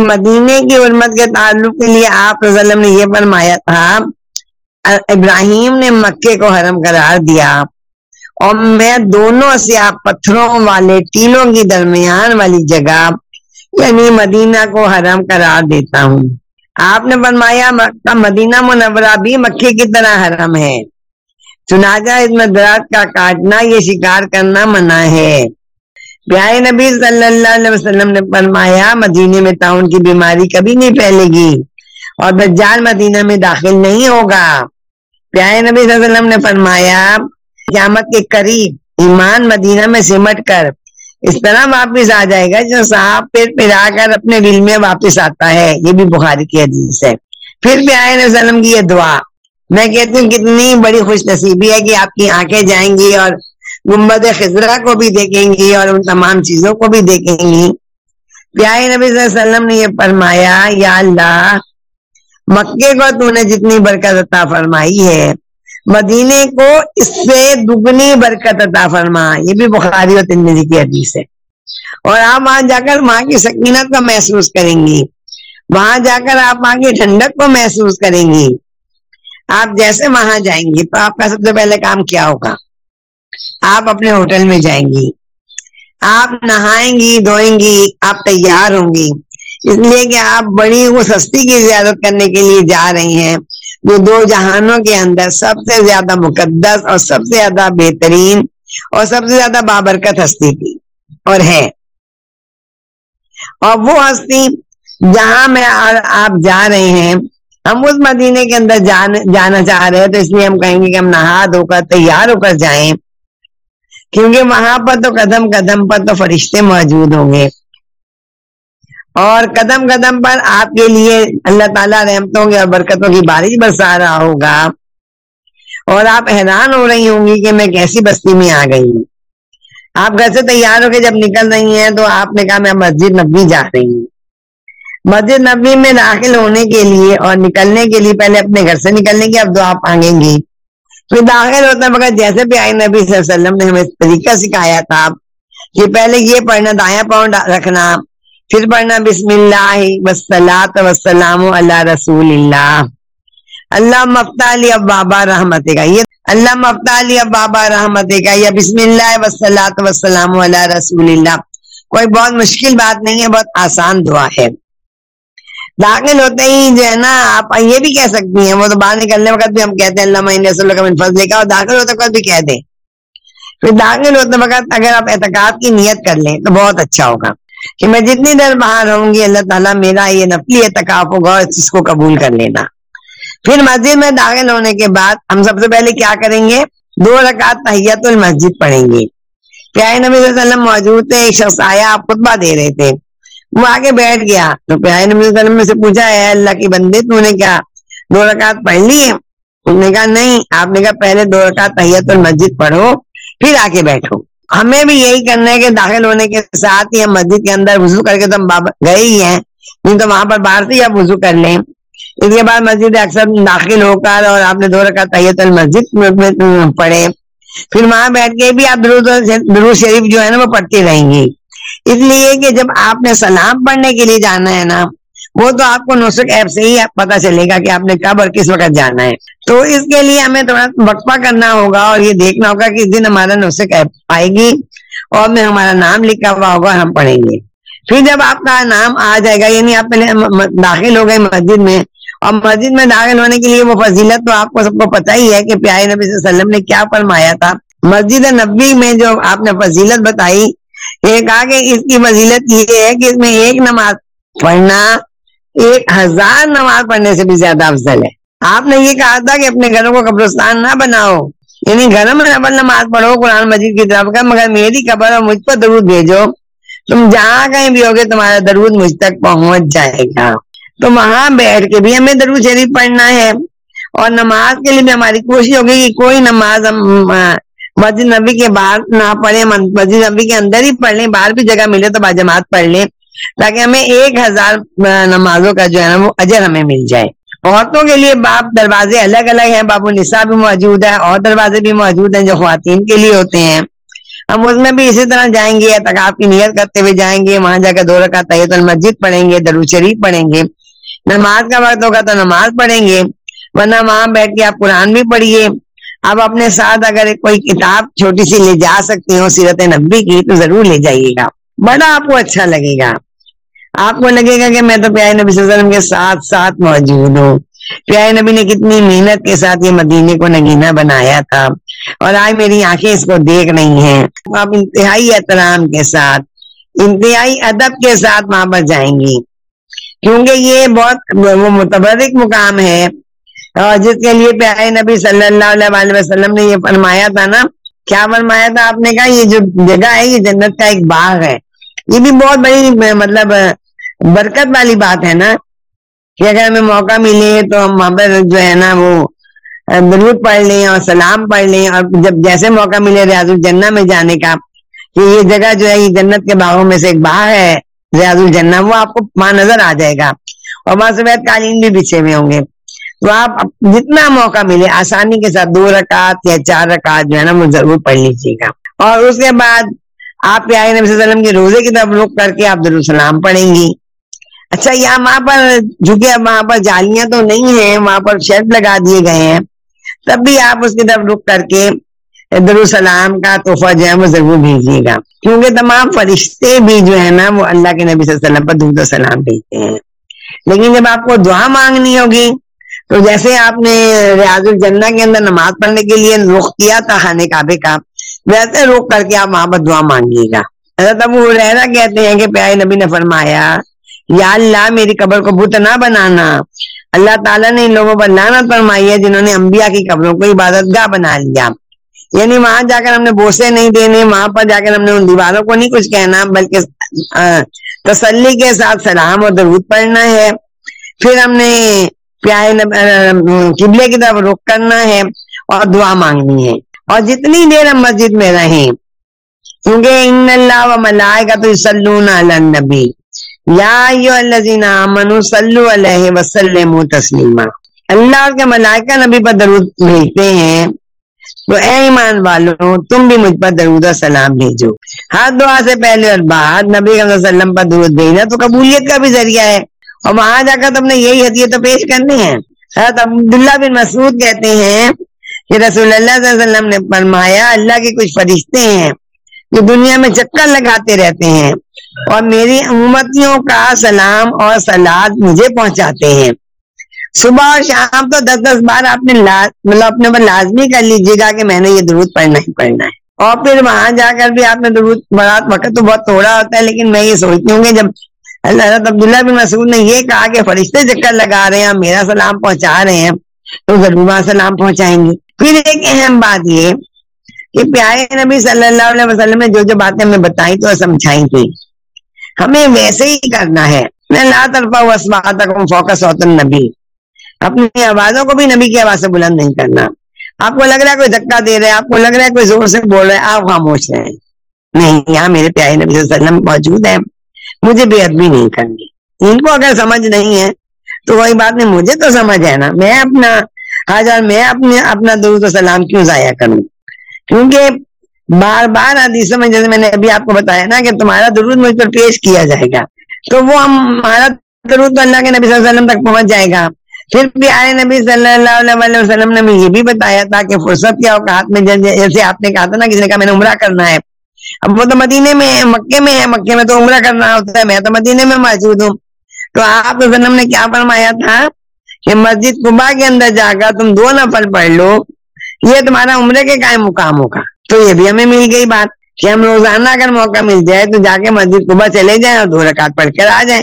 مدینے کی علمت کے تعلق کے لیے آپ وسلم نے یہ فرمایا تھا، ابراہیم نے مکے کو حرم قرار دیا۔ اور میں دونوں سے آپ پتھروں والے ٹیلوں کی درمیان والی جگہ یعنی مدینہ کو حرم قرار دیتا ہوں۔ آپ نے فرمایا، مکہ، مدینہ منورہ بھی مکے کی طرح حرم ہے۔ چنانچہ اس میں درخت کا کاٹنا، یہ شکار کرنا منع ہے۔ پیارے نبی صلی اللہ علیہ وسلم نے فرمایا، مدینے میں تعاون کی بیماری کبھی نہیں پھیلے گی اور دجال مدینہ میں داخل نہیں ہوگا۔ پیارے نبی صلی اللہ علیہ وسلم نے فرمایا، قیامت کے قریب ایمان مدینہ میں سمٹ کر اس طرح واپس آ جائے گا جو صاحب پھر پھرا کر اپنے دل میں واپس آتا ہے۔ یہ بھی بخاری کی حدیث ہے۔ پھر بھی آئے وسلم کی یہ دعا، میں کہتی ہوں، کتنی بڑی خوش نصیبی ہے کہ آپ کی آنکھیں جائیں گی اور گمبد خزرہ کو بھی دیکھیں گی اور ان تمام چیزوں کو بھی دیکھیں گی۔ پیارے نبی صلی اللہ علیہ وسلم نے یہ فرمایا، یا اللہ، مکے کو تو نے جتنی برکت عطا فرمائی ہے، مدینے کو اس سے دگنی برکت عطا فرما۔ یہ بھی بخاری اور تنظی کی حدیث ہے۔ اور آپ وہاں جا کر ماں کی سکینت کو محسوس کریں گی۔ وہاں جا کر آپ ماں کی ٹھنڈک کو محسوس کریں گی۔ آپ جیسے وہاں جائیں گی تو آپ کا سب سے پہلے کام کیا ہوگا؟ آپ اپنے ہوٹل میں جائیں گی۔ آپ نہائیں گی، دھوئیں گی، آپ تیار ہوں گی۔ اس لیے کہ آپ بڑی وہ سستی کی زیادت کرنے کے لیے جا رہی ہیں۔ وہ دو جہانوں کے اندر سب سے زیادہ مقدس اور سب سے زیادہ بہترین اور سب سے زیادہ بابرکت ہستی تھی اور ہے۔ اور وہ ہستی جہاں میں آپ جا رہے ہیں، ہم اس مدینے کے اندر جانا چاہ رہے ہیں، تو اس لیے ہم کہیں گے کہ ہم نہا دھو کر، تیار ہو کر جائیں۔ کیونکہ وہاں پر تو قدم قدم پر تو فرشتے موجود ہوں گے۔ اور قدم قدم پر آپ کے لیے اللہ تعالیٰ رحمتوں گے اور برکتوں کی بارش برسا رہا ہوگا۔ اور آپ حیران ہو رہی ہوں گی کہ میں کیسی بستی میں آ گئی ہوں۔ آپ گھر سے تیار ہو کے جب نکل رہی ہیں تو آپ نے کہا میں مسجد نبی جا رہی ہوں۔ مسجد نبی میں داخل ہونے کے لیے اور نکلنے کے لیے پہلے اپنے گھر سے نکلنے کی اب دعا مانگیں گی۔ پھر داخل ہوتا مگر جیسے بھی آئی نبی صلی اللہ علیہ وسلم نے ہمیں طریقہ سکھایا تھا، کہ پہلے یہ پڑھنا، دایاں پاؤں رکھنا، پھر پڑھنا بسم اللہ وسلاۃ وسلام اللہ رسول اللہ اللہ مفتا علی اب بابا رحمت کا یہ اللہ مفتا علی اب بابا رحمت کا یا بسم اللہ وسلاۃ وسلام اللہ رسول اللہ کوئی بہت مشکل بات نہیں ہے، بہت آسان دعا ہے۔ داخل ہوتے ہی جو ہے نا، آپ یہ بھی کہہ سکتی ہیں، وہ تو باہر نکلنے وقت بھی ہم کہتے ہیں، اللہ فضل کا اور داخل ہوتے وقت بھی کہہ دیں پھر داخل ہوتے وقت اگر آپ اعتقاد کی نیت کر لیں تو بہت اچھا ہوگا کہ میں جتنی دیر باہر ہوں گی، اللہ تعالیٰ میرا یہ نفلی اعتکاف ہوگا اور اس کو قبول کر لینا۔ پھر مسجد میں داخل ہونے کے بعد ہم سب سے پہلے کیا کریں گے؟ دو رکعت تحیت المسجد پڑھیں گے۔ پیارے نبی صلی اللہ علیہ وسلم موجود تھے، ایک شخص آیا، آپ خطبہ دے رہے تھے۔ وہ آگے بیٹھ گیا تو پیارے نبی صلی اللہ علیہ وسلم سے پوچھا ہے اللہ کی بندے تو نے کیا دو رکعت پڑھ لی؟ ہے انہوں نے کہا، نہیں۔ آپ نے کہا، پہلے دو رکعت تحیت المسجد پڑھو، پھر آگے بیٹھو۔ ہمیں بھی یہی کرنا ہے کہ داخل ہونے کے ساتھ ہی ہم مسجد کے اندر وضو کر کے تو ہم گئے ہی ہیں۔ نہیں تو وہاں پر باہر سے ہی آپ وضو کر لیں۔ اس کے بعد مسجد اکثر داخل ہو کر اور آپ نے دو رکھا طیت المسجد پڑھے۔ پھر وہاں بیٹھ کے بھی آپ درود شریف جو ہے نا، وہ پڑھتی رہیں گی اس لیے کہ جب آپ نے سلام پڑھنے کے لیے جانا ہے نا، وہ تو آپ کو نسخ ایپ سے ہی پتا چلے گا کہ آپ نے کب اور کس وقت جانا ہے۔ تو اس کے لیے ہمیں تھوڑا وقفہ کرنا ہوگا اور یہ دیکھنا ہوگا کہ اس دن ہمارا نسخ ایپ آئے گی اور میں ہمارا نام لکھا ہوا ہوگا ہم پڑھیں گے۔ پھر جب آپ کا نام آ جائے گا یعنی آپ پہلے داخل ہو گئے مسجد میں اور مسجد میں داخل ہونے کے لیے وہ فضیلت تو آپ کو سب کو پتا ہی ہے کہ پیارے نبی صلی اللہ علیہ وسلم نے کیا فرمایا تھا۔ مسجد نبی میں جو آپ نے فضیلت بتائی ایک آگے اس کی فضیلت یہ ہے کہ اس میں ایک نماز پڑھنا، ایک ہزار نماز پڑھنے سے بھی زیادہ افضل ہے۔ آپ نے یہ کہا تھا کہ اپنے گھروں کو قبرستان نہ بناؤ۔ یعنی گھر میں نبل نماز پڑھو، قرآن مجید کی طرف کا، مگر میری قبر اور مجھ پر درود بھیجو۔ تم جہاں کہیں بھی ہوگے تمہارا درود مجھ تک پہنچ جائے گا۔ تو وہاں بیٹھ کے بھی ہمیں درود شریف پڑھنا ہے۔ اور نماز کے لیے بھی ہماری کوشش ہوگی کہ کوئی نماز ہم مسجد نبی کے باہر نہ پڑھے مسجد نبی کے اندر ہی پڑھ لیں باہر بھی جگہ ملے تو باجماعت پڑھ لیں۔ تاکہ ہمیں ایک ہزار نمازوں کا جو ہے نا وہ اجر ہمیں مل جائے۔ عورتوں کے لیے باپ دروازے الگ الگ ہیں بابو نسا بھی موجود ہے اور دروازے بھی موجود ہیں جو خواتین کے لیے ہوتے ہیں۔ ہم اس میں بھی اسی طرح جائیں گے تقاب کی نیت کرتے ہوئے جائیں گے، وہاں جا کے دو رکھا تیت المسجد پڑھیں گے درو شریف پڑھیں گے۔ نماز کا وقت ہوگا تو نماز پڑھیں گے، ورنہ وہاں بیٹھ کے آپ قرآن بھی پڑھیے۔ اب اپنے ساتھ اگر کوئی کتاب چھوٹی سی لے جا سکتی ہو، سیرت نبی کی، تو ضرور لے جائیے گا۔ بڑا آپ کو اچھا لگے گا۔ آپ کو لگے گا کہ میں تو پیارے نبی صلی اللہ علیہ وسلم کے ساتھ ساتھ موجود ہوں۔ پیارے نبی نے کتنی محنت کے ساتھ یہ مدینے کو نگینا بنایا تھا۔ اور آج میری آنکھیں اس کو دیکھ رہی ہیں۔ آپ انتہائی احترام کے ساتھ، انتہائی ادب کے ساتھ وہاں پر جائیں گی۔ کیونکہ یہ بہت وہ متبرک مقام ہے۔ اور جس کے لیے پیارے نبی صلی اللہ علیہ وسلم نے یہ فرمایا تھا نا، کیا فرمایا تھا آپ نے کہا، یہ جو جگہ ہے، یہ جنت کا ایک باغ ہے۔ یہ بھی بہت بڑی مطلب برکت والی بات ہے نا۔ کہ اگر ہمیں موقع ملے تو ہم وہاں پر جو ہے نا وہ، درود پڑھ لیں اور سلام پڑھ لیں۔ اور جب جیسے موقع ملے ریاض الجنہ میں جانے کا، کہ یہ جگہ جو ہے، یہ جنت کے باغوں میں سے ایک باغ ہے، ریاض الجنہ، وہ آپ کو وہاں نظر آ جائے گا۔ اور وہاں سے قالین بھی بچھے ہوئے ہوں گے۔ تو آپ جتنا موقع ملے، آسانی کے ساتھ دو رکعت یا چار رکعت جو ہے نا، وہ ضرور پڑھ لیجیے گا۔ اور اس کے بعد آپ پیارے نبی صلی اللہ علیہ وسلم کے روزے کی طرف رک کر کے آپ السلام پڑھیں گی۔ اچھا یہاں وہاں پر چونکہ اب وہاں پر جالیاں تو نہیں ہیں، وہاں پر شرٹ لگا دیے گئے ہیں، تب بھی آپ اس کی طرف رک کر کے السلام کا تحفہ جو ہے وہ ضرور بھیجیے گا۔ کیونکہ تمام فرشتے بھی جو ہے نا، وہ اللہ کے نبی صلی اللہ علیہ وسلم پر درود و سلام بھیجتے ہیں۔ لیکن جب آپ کو دعا مانگنی ہوگی تو جیسے آپ نے ریاض الجنہ کے اندر نماز پڑھنے کے لیے رخ کیا تھا خانے کعبے کا، ویسے رخ کر کے آپ وہاں پر دعا مانگیے گا۔ حضرت ابو رحرا کہتے ہیں کہ پیارے نبی نے فرمایا، یا اللہ میری قبر کو بت نہ بنانا۔ اللہ تعالیٰ نے ان لوگوں پر لانا فرمائی ہے جنہوں نے انبیاء کی قبروں کو عبادت گاہ بنا لیا۔ یعنی وہاں جا کر ہم نے بوسے نہیں دینے، وہاں پر جا کر ہم نے ان دیواروں کو نہیں کچھ کہنا، بلکہ تسلی کے ساتھ سلام اور درود پڑھنا ہے۔ پھر ہم نے پیارے قبلے کی طرف رخ کرنا ہے اور دعا مانگنی ہے۔ اور جتنی دیر ہم مسجد میں رہیں، کیونکہ ان اللہ و ملائے کا تو سلون النبی۔ یا منو صلو علیہ وسلم تسلیمہ اللہ کے ملائکہ نبی پر درود بھیجتے ہیں۔ تو اے ایمان والوں تم بھی مجھ پر درود و سلام بھیجو۔ ہر دعا سے پہلے اور بعد نبی صلی اللہ علیہ وسلم پر درود بھیجنا تو قبولیت کا بھی ذریعہ ہے۔ اور وہاں جا کر تم نے یہی حدیت تو پیش کرنی ہے۔ حضرت عبداللہ بن مسعود کہتے ہیں کہ رسول اللہ صلی اللہ علیہ وسلم نے فرمایا، اللہ کے کچھ فرشتے ہیں جو دنیا میں چکر لگاتے رہتے ہیں اور میری امتیوں کا سلام اور سلاد مجھے پہنچاتے ہیں۔ صبح اور شام تو دس دس بار آپ نے مطلب اپنے پر لازمی کر لیجیے گا کہ میں نے یہ درود پڑھنا ہی پڑھنا ہے۔ اور پھر وہاں جا کر بھی آپ نے درود، بڑا وقت تو بہت تھوڑا ہوتا ہے، لیکن میں یہ سوچتی ہوں کہ جب حضرت عبداللہ بن مسعود نے یہ کہا کہ فرشتے چکر لگا رہے ہیں میرا سلام پہنچا رہے ہیں، تو ضرور وہاں سلام پہنچائیں گے۔ پھر ایک اہم بات یہ کہ پیارے نبی صلی اللہ علیہ وسلم نے جو جو باتیں ہمیں بتائی تو سمجھائی تھی۔ ہمیں ویسے ہی کرنا ہے۔ میں لا طرفہ فوکس ہوتا نبی اپنی آوازوں کو بھی نبی کی آواز سے بلند نہیں کرنا۔ آپ کو لگ رہا ہے کوئی دھکا دے رہے آپ کو لگ رہا ہے کوئی زور سے بول رہے ہیں، آپ خاموش رہے نہیں، یہاں میرے پیارے نبی صلی اللہ علیہ وسلم موجود ہے مجھے بے ادبی نہیں کرنی۔ ان کو اگر سمجھ نہیں ہے تو وہی بات نہیں، مجھے تو سمجھ ہے نا۔ میں اپنا حاضر میں اپنے، اپنا درود و سلام کیوں ضائع کروں؟ کیونکہ بار بار حدیثوں میں، جیسے میں نے ابھی آپ کو بتایا نا کہ تمہارا درود مجھ پر پیش کیا جائے گا، تو وہ ہمارا درود تو اللہ کے نبی صلی اللہ علیہ وسلم تک پہنچ جائے گا۔ پھر بھی آئے نبی صلی اللہ علیہ وسلم نے یہ بھی بتایا تھا کہ فرصت کے اوقات میں جیسے آپ نے کہا تھا نا، کسی نے کہا میں نے عمرہ کرنا ہے۔ اب وہ تو مدینے میں ہے، مکے میں ہے، مکے میں تو عمرہ کرنا ہوتا ہے، میں تو مدینے میں موجود ہوں۔ تو آپ وسلم نے کیا فرمایا تھا کہ مسجد قبا کے اندر جا کر تم دو نفل پڑھ لو، یہ تمہارا عمرے کے قائم مقام ہوگا۔ تو یہ بھی ہمیں مل گئی بات کہ ہم روزانہ اگر موقع مل جائے تو جا کے مسجد قبا چلے جائیں اور دو رکعت پڑھ کر آ جائیں۔